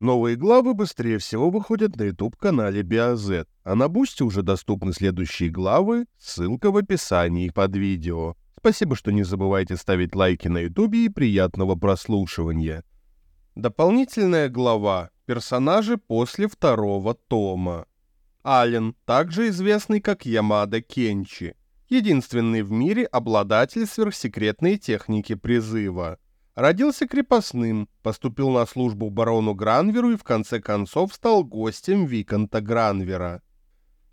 Новые главы быстрее всего выходят на YouTube-канале BioZ, а на Бусте уже доступны следующие главы, ссылка в описании под видео. Спасибо, что не забывайте ставить лайки на YouTube и приятного прослушивания. Дополнительная глава. Персонажи после второго тома. Ален, также известный как Ямада Кенчи, единственный в мире обладатель сверхсекретной техники призыва. Родился крепостным, поступил на службу барону Гранверу и в конце концов стал гостем Виконта Гранвера.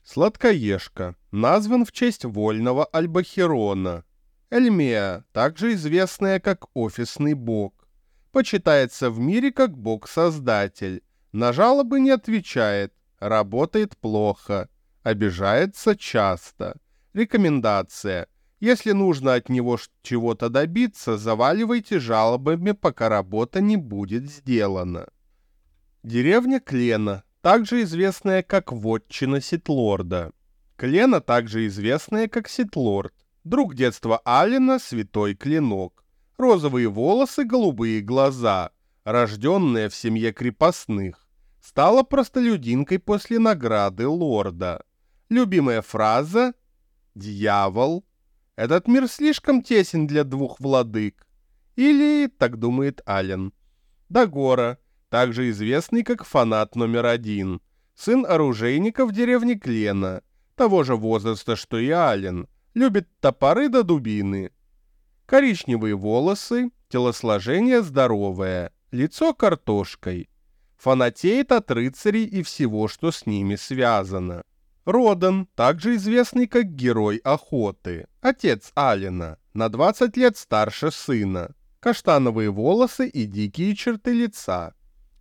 Сладкоежка, назван в честь вольного Альбахерона. Эльмея, также известная как офисный бог. Почитается в мире как бог-создатель. На жалобы не отвечает, работает плохо, обижается часто. Рекомендация – если нужно от него чего-то добиться, заваливайте жалобами, пока работа не будет сделана. Деревня Клена, также известная как Вотчина Ситлорда. Клена также известная как Ситлорд. Друг детства Алина, Святой Клинок. Розовые волосы, голубые глаза. Рожденная в семье крепостных. Стала простолюдинкой после награды лорда. Любимая фраза «Дьявол этот мир слишком тесен для двух владык. Или, так думает Ален. Дагора, также известный как фанат номер один, сын оружейника в деревне Клена, того же возраста, что и Ален, любит топоры до дубины. Коричневые волосы, телосложение здоровое, лицо картошкой. Фанатеет от рыцарей и всего, что с ними связано. Родан, также известный как Герой Охоты, отец Алина, на 20 лет старше сына, каштановые волосы и дикие черты лица.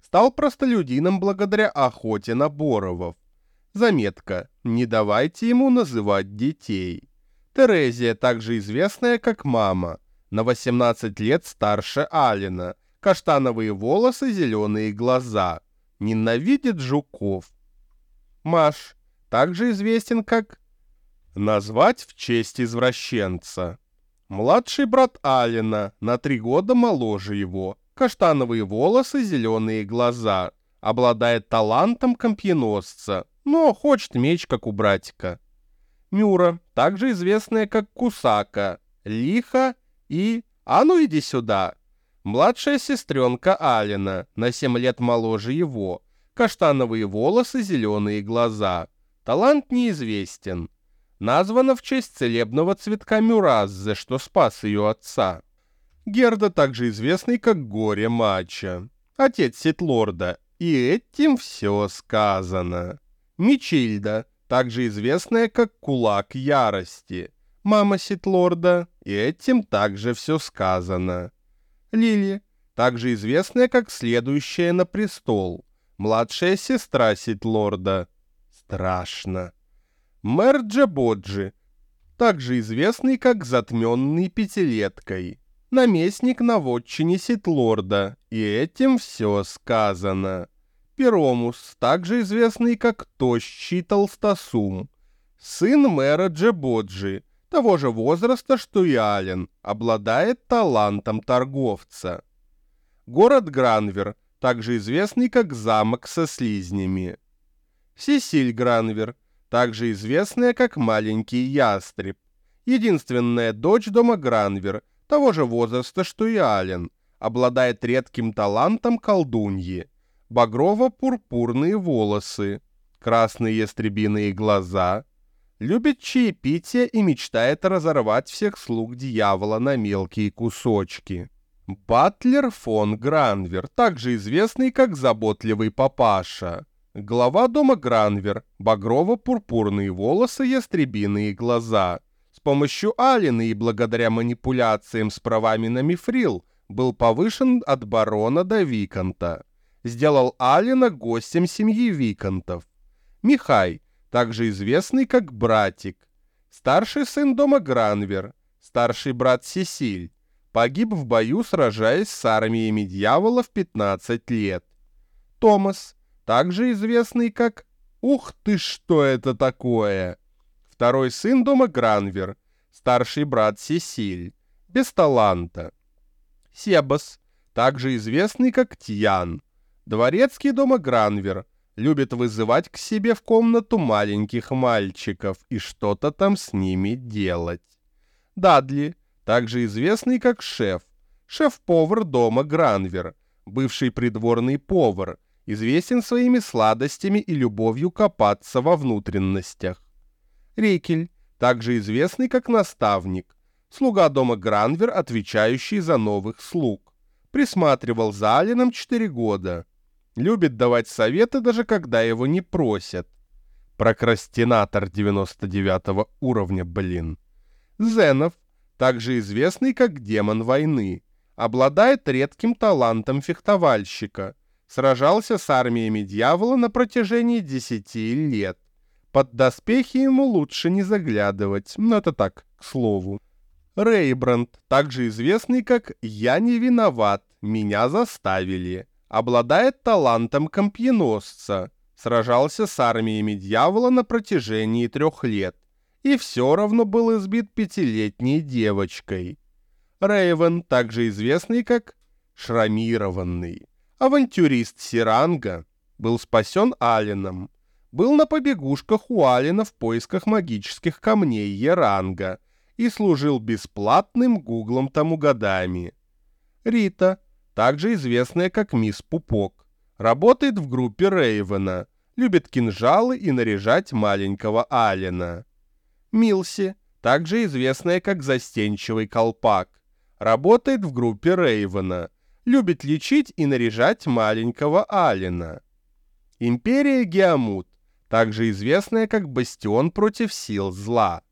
Стал простолюдином благодаря охоте на боровов. Заметка «Не давайте ему называть детей». Терезия, также известная как мама, на 18 лет старше Алина, каштановые волосы, зеленые глаза, ненавидит жуков. Маш, также известен как «назвать в честь извращенца». Младший брат Алина, на три года моложе его, каштановые волосы, зеленые глаза, обладает талантом компьеносца, но хочет меч, как у братика. Мюра, также известная как Кусака, Лиха и «А ну иди сюда!» Младшая сестренка Алина, на семь лет моложе его, каштановые волосы, зеленые глаза – Талант неизвестен. Названа в честь целебного цветка Мюраззе, что спас ее отца. Герда также известный как Горе Мача, отец Ситлорда, и этим все сказано. Мичильда, также известная как Кулак Ярости, мама Ситлорда, и этим также все сказано. Лили, также известная как следующая на престол, младшая сестра Ситлорда, страшно. Мэр Джабоджи, также известный как Затменный Пятилеткой, наместник на вотчине Ситлорда, и этим все сказано. Перомус, также известный как Тощий Толстосум, сын мэра Джебоджи, того же возраста, что и Ален, обладает талантом торговца. Город Гранвер, также известный как замок со слизнями. Сесиль Гранвер, также известная как Маленький Ястреб, единственная дочь дома Гранвер, того же возраста, что и Ален, обладает редким талантом колдуньи, багрово-пурпурные волосы, красные ястребиные глаза, любит чаепитие и мечтает разорвать всех слуг дьявола на мелкие кусочки. Батлер фон Гранвер, также известный как заботливый папаша, Глава дома Гранвер, багрово-пурпурные волосы, ястребиные глаза. С помощью Алины и благодаря манипуляциям с правами на Мифрил был повышен от барона до Виконта. Сделал Алина гостем семьи Виконтов. Михай, также известный как Братик. Старший сын дома Гранвер, старший брат Сесиль. Погиб в бою, сражаясь с армиями дьявола в 15 лет. Томас, также известный как «Ух ты, что это такое!» Второй сын дома Гранвер, старший брат Сесиль, без таланта. Себас, также известный как Тьян, Дворецкий дома Гранвер любит вызывать к себе в комнату маленьких мальчиков и что-то там с ними делать. Дадли, также известный как шеф, шеф-повар дома Гранвер, бывший придворный повар, известен своими сладостями и любовью копаться во внутренностях. Рикель, также известный как наставник, слуга дома Гранвер, отвечающий за новых слуг. Присматривал за Алином 4 года. Любит давать советы, даже когда его не просят. Прокрастинатор 99 уровня, блин. Зенов, также известный как демон войны, обладает редким талантом фехтовальщика. Сражался с армиями дьявола на протяжении 10 лет. Под доспехи ему лучше не заглядывать, но это так, к слову. Рейбранд, также известный как «Я не виноват, меня заставили», обладает талантом компьеносца, сражался с армиями дьявола на протяжении трех лет и все равно был избит пятилетней девочкой. Рейвен, также известный как Шрамированный, авантюрист Сиранга, был спасен Алином, был на побегушках у Алина в поисках магических камней Еранга и служил бесплатным гуглом тому годами. Рита, также известная как Мисс Пупок, работает в группе Рейвена, любит кинжалы и наряжать маленького Алина. Милси, также известная как Застенчивый Колпак, работает в группе Рейвена, любит лечить и наряжать маленького Алина. Империя Геомут, также известная как Бастион против сил зла.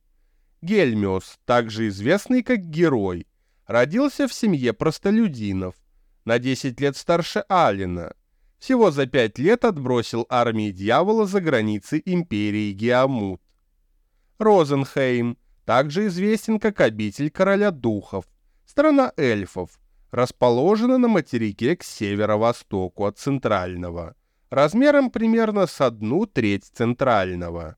Гельмиос, также известный как Герой, родился в семье простолюдинов, на 10 лет старше Алина. Всего за 5 лет отбросил армии дьявола за границы империи Геомут. Розенхейм, также известен как обитель короля духов, страна эльфов, расположена на материке к северо-востоку от центрального – размером примерно с одну треть центрального.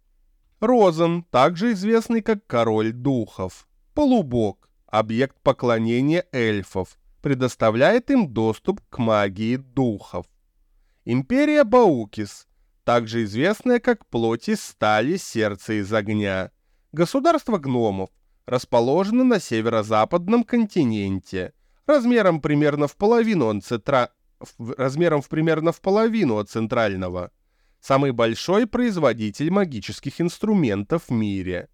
Розен, также известный как Король Духов, полубог, объект поклонения эльфов, предоставляет им доступ к магии духов. Империя Баукис, также известная как плоть из стали, сердце из огня. Государство гномов, расположено на северо-западном континенте, размером примерно в половину анцитра размером в примерно в половину от центрального. Самый большой производитель магических инструментов в мире.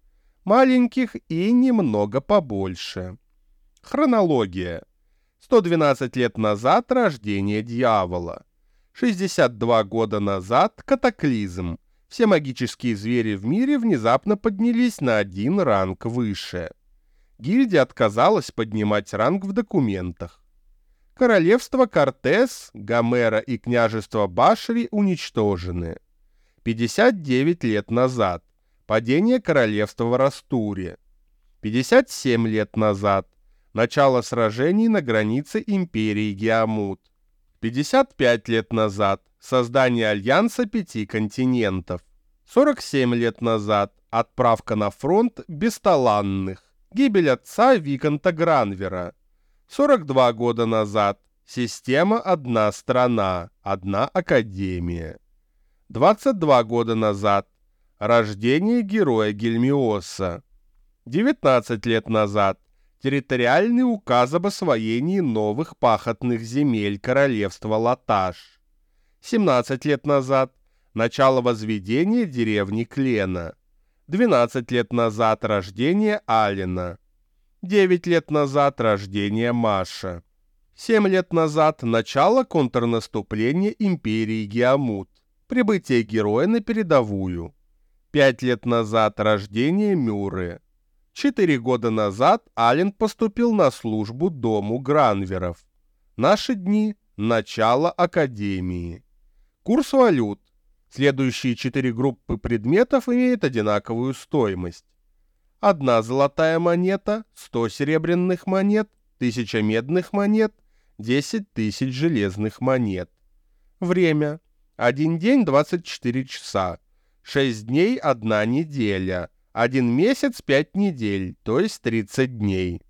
Маленьких и немного побольше. Хронология. 112 лет назад рождение дьявола. 62 года назад катаклизм. Все магические звери в мире внезапно поднялись на один ранг выше. Гильдия отказалась поднимать ранг в документах королевство Кортес, Гомера и княжество Башри уничтожены. 59 лет назад. Падение королевства в Растуре. 57 лет назад. Начало сражений на границе империи Геомут. 55 лет назад. Создание альянса пяти континентов. 47 лет назад. Отправка на фронт бесталанных. Гибель отца Виконта Гранвера. 42 года назад. Система «Одна страна, одна академия». 22 года назад. Рождение героя Гельмиоса. 19 лет назад. Территориальный указ об освоении новых пахотных земель королевства Латаш. 17 лет назад. Начало возведения деревни Клена. 12 лет назад. Рождение Алина. Девять лет назад рождение Маша. Семь лет назад начало контрнаступления империи Геомут. Прибытие героя на передовую. Пять лет назад рождение Мюры. Четыре года назад Ален поступил на службу Дому Гранверов. Наши дни – начало Академии. Курс валют. Следующие четыре группы предметов имеют одинаковую стоимость. Одна золотая монета, 100 серебряных монет, 1000 медных монет, 10 тысяч железных монет. Время. Один день 24 часа. 6 дней – одна неделя. Один месяц – 5 недель, то есть 30 дней.